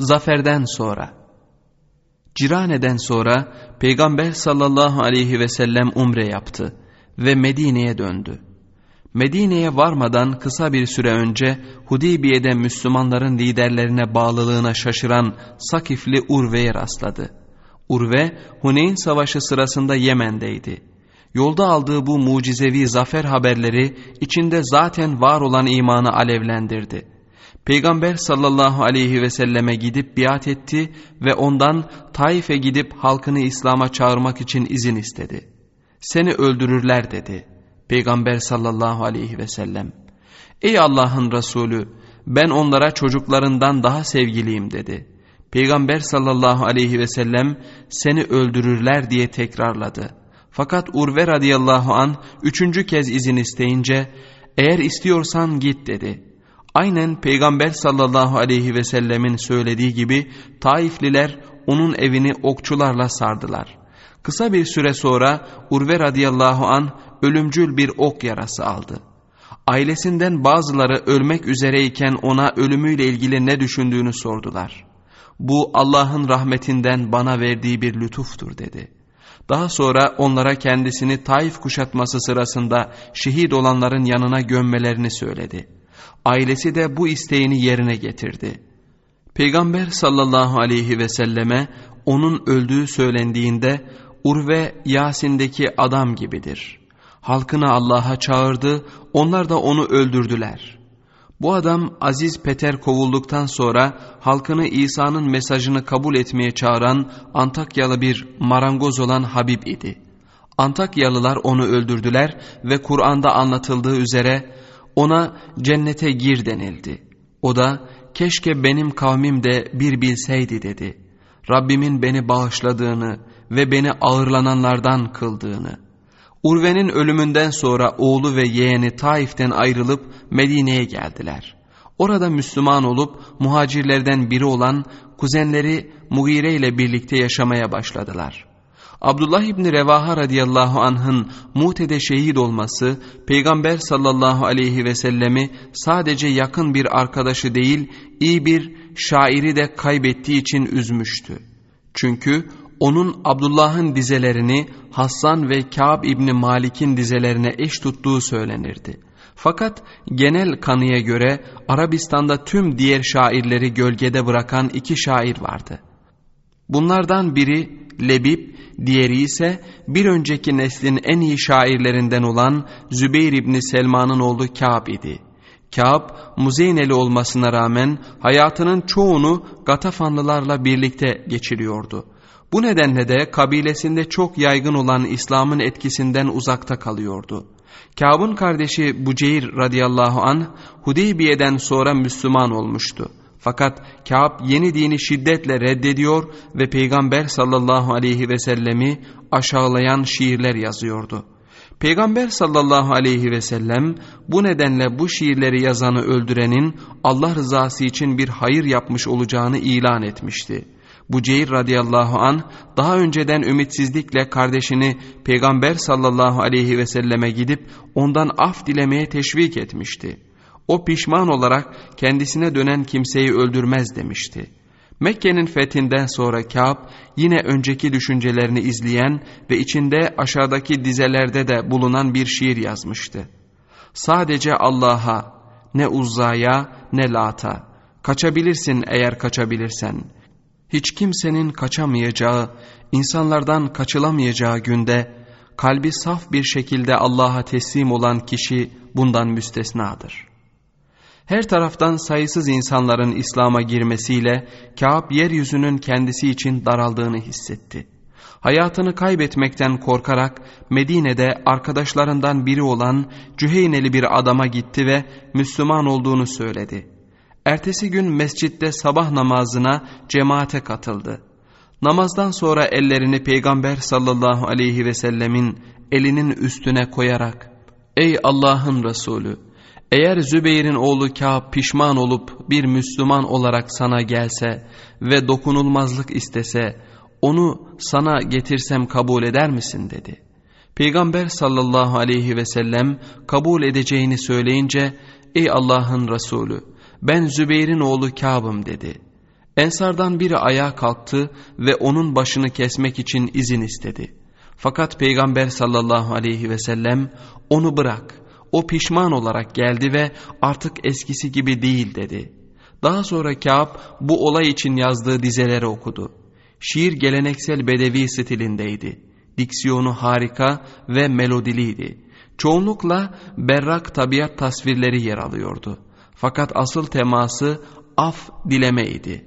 Zaferden sonra Cirane'den sonra Peygamber sallallahu aleyhi ve sellem umre yaptı ve Medine'ye döndü. Medine'ye varmadan kısa bir süre önce Hudeybiye'de Müslümanların liderlerine bağlılığına şaşıran Sakifli Urve'ye rastladı. Urve, Huneyn Savaşı sırasında Yemen'deydi. Yolda aldığı bu mucizevi zafer haberleri içinde zaten var olan imanı alevlendirdi. Peygamber sallallahu aleyhi ve selleme gidip biat etti ve ondan Taif'e gidip halkını İslam'a çağırmak için izin istedi. Seni öldürürler dedi. Peygamber sallallahu aleyhi ve sellem. Ey Allah'ın Resulü ben onlara çocuklarından daha sevgiliyim dedi. Peygamber sallallahu aleyhi ve sellem seni öldürürler diye tekrarladı. Fakat Urve radıyallahu an üçüncü kez izin isteyince eğer istiyorsan git dedi. Aynen Peygamber sallallahu aleyhi ve sellemin söylediği gibi Taifliler onun evini okçularla sardılar. Kısa bir süre sonra Urve radıyallahu an ölümcül bir ok yarası aldı. Ailesinden bazıları ölmek üzereyken ona ölümüyle ilgili ne düşündüğünü sordular. Bu Allah'ın rahmetinden bana verdiği bir lütuftur dedi. Daha sonra onlara kendisini Taif kuşatması sırasında şehit olanların yanına gömmelerini söyledi. Ailesi de bu isteğini yerine getirdi. Peygamber sallallahu aleyhi ve selleme onun öldüğü söylendiğinde Urve Yasin'deki adam gibidir. Halkını Allah'a çağırdı, onlar da onu öldürdüler. Bu adam Aziz Peter kovulduktan sonra halkını İsa'nın mesajını kabul etmeye çağıran Antakyalı bir marangoz olan Habib idi. Antakyalılar onu öldürdüler ve Kur'an'da anlatıldığı üzere ona cennete gir denildi. O da keşke benim kavmim de bir bilseydi dedi. Rabbimin beni bağışladığını ve beni ağırlananlardan kıldığını. Urve'nin ölümünden sonra oğlu ve yeğeni Taif'ten ayrılıp Medine'ye geldiler. Orada Müslüman olup muhacirlerden biri olan kuzenleri Mugire ile birlikte yaşamaya başladılar. Abdullah İbni Revaha radıyallahu anh'ın Mute'de şehit olması Peygamber sallallahu aleyhi ve sellemi sadece yakın bir arkadaşı değil iyi bir şairi de kaybettiği için üzmüştü. Çünkü onun Abdullah'ın dizelerini Hassan ve Kâb İbni Malik'in dizelerine eş tuttuğu söylenirdi. Fakat genel kanıya göre Arabistan'da tüm diğer şairleri gölgede bırakan iki şair vardı. Bunlardan biri Lebib, diğeri ise bir önceki neslin en iyi şairlerinden olan Zübeyir İbni Selman'ın oğlu Kâb idi. Kâb, Muzeyneli olmasına rağmen hayatının çoğunu Gatafanlılarla birlikte geçiriyordu. Bu nedenle de kabilesinde çok yaygın olan İslam'ın etkisinden uzakta kalıyordu. Kâb'ın kardeşi Buceyr radıyallahu anh Hudeybiye'den sonra Müslüman olmuştu. Fakat Kâb yeni dini şiddetle reddediyor ve Peygamber sallallahu aleyhi ve sellemi aşağılayan şiirler yazıyordu. Peygamber sallallahu aleyhi ve sellem bu nedenle bu şiirleri yazanı öldürenin Allah rızası için bir hayır yapmış olacağını ilan etmişti. Buceyr radıyallahu an daha önceden ümitsizlikle kardeşini Peygamber sallallahu aleyhi ve selleme gidip ondan af dilemeye teşvik etmişti. O pişman olarak kendisine dönen kimseyi öldürmez demişti. Mekke'nin fethinden sonra Kâb yine önceki düşüncelerini izleyen ve içinde aşağıdaki dizelerde de bulunan bir şiir yazmıştı. Sadece Allah'a, ne Uzza'ya ne Lat'a, kaçabilirsin eğer kaçabilirsen.'' hiç kimsenin kaçamayacağı, insanlardan kaçılamayacağı günde kalbi saf bir şekilde Allah'a teslim olan kişi bundan müstesnadır. Her taraftan sayısız insanların İslam'a girmesiyle Kâb yeryüzünün kendisi için daraldığını hissetti. Hayatını kaybetmekten korkarak Medine'de arkadaşlarından biri olan Cüheyneli bir adama gitti ve Müslüman olduğunu söyledi. Ertesi gün mescitte sabah namazına cemaate katıldı. Namazdan sonra ellerini Peygamber sallallahu aleyhi ve sellemin elinin üstüne koyarak Ey Allah'ın Resulü! Eğer Zübeyir'in oğlu Kâb pişman olup bir Müslüman olarak sana gelse ve dokunulmazlık istese onu sana getirsem kabul eder misin dedi. Peygamber sallallahu aleyhi ve sellem kabul edeceğini söyleyince ey Allah'ın Resulü ben Zübeyir'in oğlu Kâb'ım dedi. Ensardan biri ayağa kalktı ve onun başını kesmek için izin istedi. Fakat Peygamber sallallahu aleyhi ve sellem onu bırak, o pişman olarak geldi ve artık eskisi gibi değil dedi. Daha sonra Kâb bu olay için yazdığı dizeleri okudu. Şiir geleneksel bedevi stilindeydi. Diksiyonu harika ve melodiliydi. Çoğunlukla berrak tabiat tasvirleri yer alıyordu. Fakat asıl teması af dilemeydi.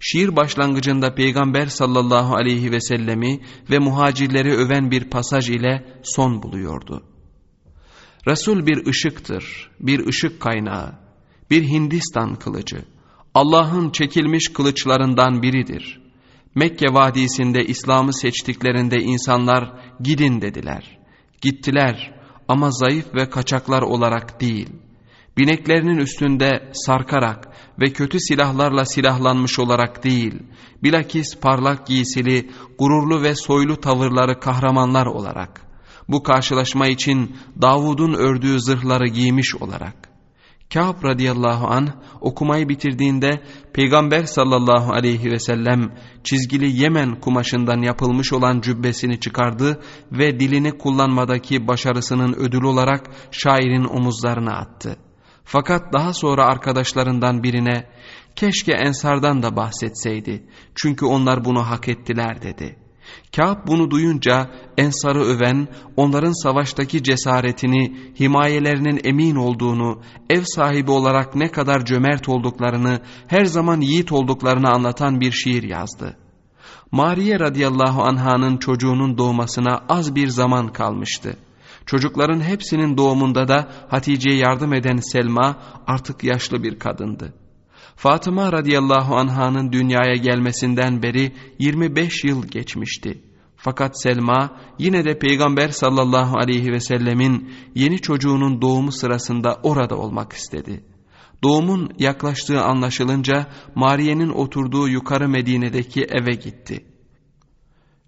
Şiir başlangıcında Peygamber sallallahu aleyhi ve sellemi ve muhacirleri öven bir pasaj ile son buluyordu. Resul bir ışıktır, bir ışık kaynağı, bir Hindistan kılıcı. Allah'ın çekilmiş kılıçlarından biridir. Mekke vadisinde İslam'ı seçtiklerinde insanlar gidin dediler. Gittiler ama zayıf ve kaçaklar olarak değil. Bineklerinin üstünde sarkarak ve kötü silahlarla silahlanmış olarak değil, bilakis parlak giysili, gururlu ve soylu tavırları kahramanlar olarak, bu karşılaşma için Davud'un ördüğü zırhları giymiş olarak. Kâb radıyallahu an okumayı bitirdiğinde Peygamber sallallahu aleyhi ve sellem çizgili Yemen kumaşından yapılmış olan cübbesini çıkardı ve dilini kullanmadaki başarısının ödülü olarak şairin omuzlarına attı. Fakat daha sonra arkadaşlarından birine keşke Ensardan da bahsetseydi çünkü onlar bunu hak ettiler dedi.'' Kâb bunu duyunca Ensar'ı öven, onların savaştaki cesaretini, himayelerinin emin olduğunu, ev sahibi olarak ne kadar cömert olduklarını, her zaman yiğit olduklarını anlatan bir şiir yazdı. Mariye radıyallahu anhanın çocuğunun doğmasına az bir zaman kalmıştı. Çocukların hepsinin doğumunda da Hatice'ye yardım eden Selma artık yaşlı bir kadındı. Fatıma radıyallahu anhanın dünyaya gelmesinden beri 25 yıl geçmişti. Fakat Selma yine de Peygamber sallallahu aleyhi ve sellemin yeni çocuğunun doğumu sırasında orada olmak istedi. Doğumun yaklaştığı anlaşılınca Mariye'nin oturduğu yukarı Medine'deki eve gitti.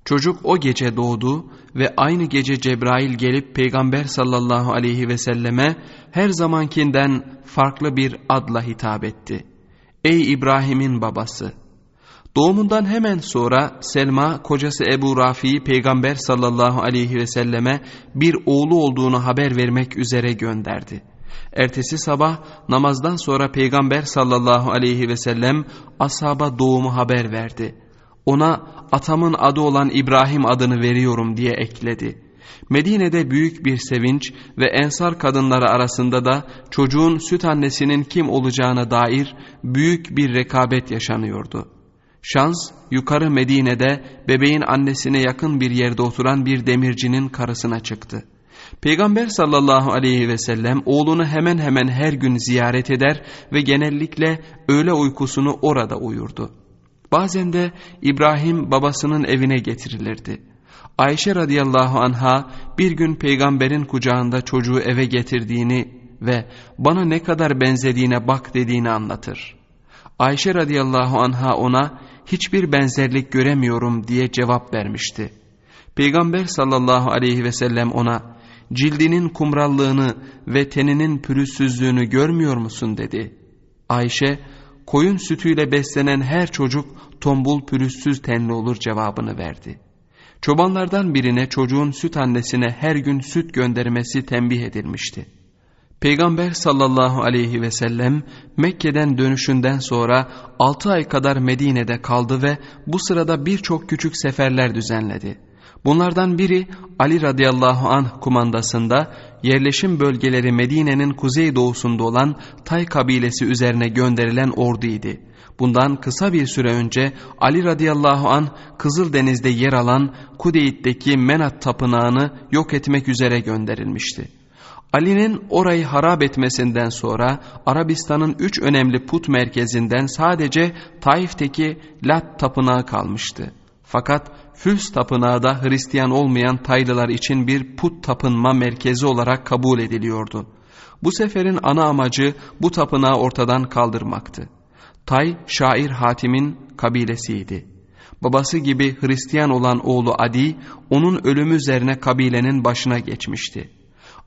Çocuk o gece doğdu ve aynı gece Cebrail gelip Peygamber sallallahu aleyhi ve selleme her zamankinden farklı bir adla hitap etti. Ey İbrahim'in babası! Doğumundan hemen sonra Selma kocası Ebu Rafi'yi Peygamber sallallahu aleyhi ve selleme bir oğlu olduğunu haber vermek üzere gönderdi. Ertesi sabah namazdan sonra Peygamber sallallahu aleyhi ve sellem ashaba doğumu haber verdi. Ona atamın adı olan İbrahim adını veriyorum diye ekledi.'' Medine'de büyük bir sevinç ve ensar kadınları arasında da çocuğun süt annesinin kim olacağına dair büyük bir rekabet yaşanıyordu. Şans yukarı Medine'de bebeğin annesine yakın bir yerde oturan bir demircinin karısına çıktı. Peygamber sallallahu aleyhi ve sellem oğlunu hemen hemen her gün ziyaret eder ve genellikle öğle uykusunu orada uyurdu. Bazen de İbrahim babasının evine getirilirdi. Ayşe radıyallahu anha bir gün peygamberin kucağında çocuğu eve getirdiğini ve bana ne kadar benzediğine bak dediğini anlatır. Ayşe radıyallahu anha ona hiçbir benzerlik göremiyorum diye cevap vermişti. Peygamber sallallahu aleyhi ve sellem ona cildinin kumrallığını ve teninin pürüzsüzlüğünü görmüyor musun dedi. Ayşe koyun sütüyle beslenen her çocuk tombul pürüzsüz tenli olur cevabını verdi.'' Çobanlardan birine çocuğun süt annesine her gün süt göndermesi tembih edilmişti. Peygamber sallallahu aleyhi ve sellem Mekke'den dönüşünden sonra 6 ay kadar Medine'de kaldı ve bu sırada birçok küçük seferler düzenledi. Bunlardan biri Ali radıyallahu anh kumandasında yerleşim bölgeleri Medine'nin kuzey doğusunda olan Tay kabilesi üzerine gönderilen orduydu. Bundan kısa bir süre önce Ali radıyallahu an Kızıldeniz'de yer alan Kudeyt'teki Menat tapınağını yok etmek üzere gönderilmişti. Ali'nin orayı harap etmesinden sonra Arabistan'ın üç önemli put merkezinden sadece Taif'teki Lat tapınağı kalmıştı. Fakat Füls tapınağı da Hristiyan olmayan Taylılar için bir put tapınma merkezi olarak kabul ediliyordu. Bu seferin ana amacı bu tapınağı ortadan kaldırmaktı. Tay şair Hatim'in kabilesiydi. Babası gibi Hristiyan olan oğlu Adi onun ölümü üzerine kabilenin başına geçmişti.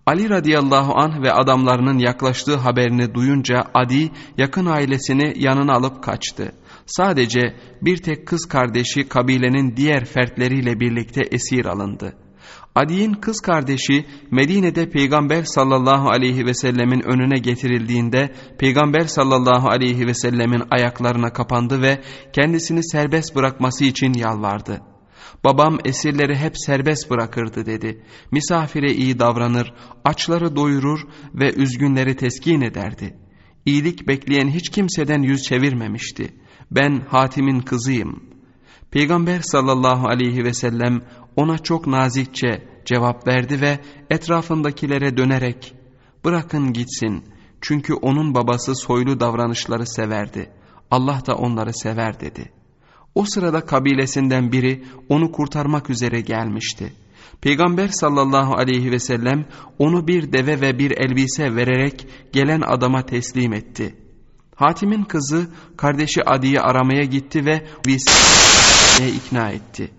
Ali radıyallahu anh ve adamlarının yaklaştığı haberini duyunca Adi yakın ailesini yanına alıp kaçtı. Sadece bir tek kız kardeşi kabilenin diğer fertleriyle birlikte esir alındı. Adi'nin kız kardeşi Medine'de Peygamber sallallahu aleyhi ve sellemin önüne getirildiğinde Peygamber sallallahu aleyhi ve sellemin ayaklarına kapandı ve kendisini serbest bırakması için yalvardı. Babam esirleri hep serbest bırakırdı dedi. Misafire iyi davranır, açları doyurur ve üzgünleri teskin ederdi. İyilik bekleyen hiç kimseden yüz çevirmemişti. Ben Hatim'in kızıyım. Peygamber sallallahu aleyhi ve sellem ona çok nazikçe cevap verdi ve etrafındakilere dönerek bırakın gitsin çünkü onun babası soylu davranışları severdi. Allah da onları sever dedi. O sırada kabilesinden biri onu kurtarmak üzere gelmişti. Peygamber sallallahu aleyhi ve sellem onu bir deve ve bir elbise vererek gelen adama teslim etti. Hatim'in kızı kardeşi Adi'yi aramaya gitti ve elbiseye ikna etti.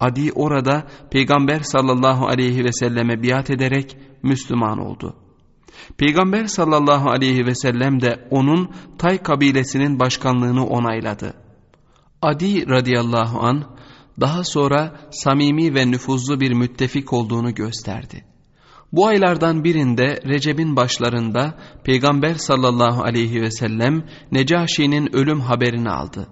Adi orada Peygamber sallallahu aleyhi ve selleme biat ederek Müslüman oldu. Peygamber sallallahu aleyhi ve sellem de onun Tay kabilesinin başkanlığını onayladı. Adi radıyallahu an daha sonra samimi ve nüfuzlu bir müttefik olduğunu gösterdi. Bu aylardan birinde Recep'in başlarında Peygamber sallallahu aleyhi ve sellem Necaşi'nin ölüm haberini aldı.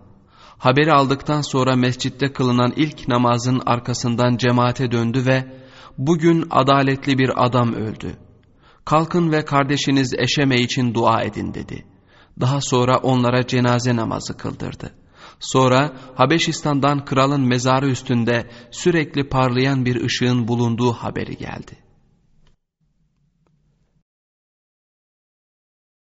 Haberi aldıktan sonra mescitte kılınan ilk namazın arkasından cemaate döndü ve bugün adaletli bir adam öldü. Kalkın ve kardeşiniz Eşeme için dua edin dedi. Daha sonra onlara cenaze namazı kıldırdı. Sonra Habeşistan'dan kralın mezarı üstünde sürekli parlayan bir ışığın bulunduğu haberi geldi.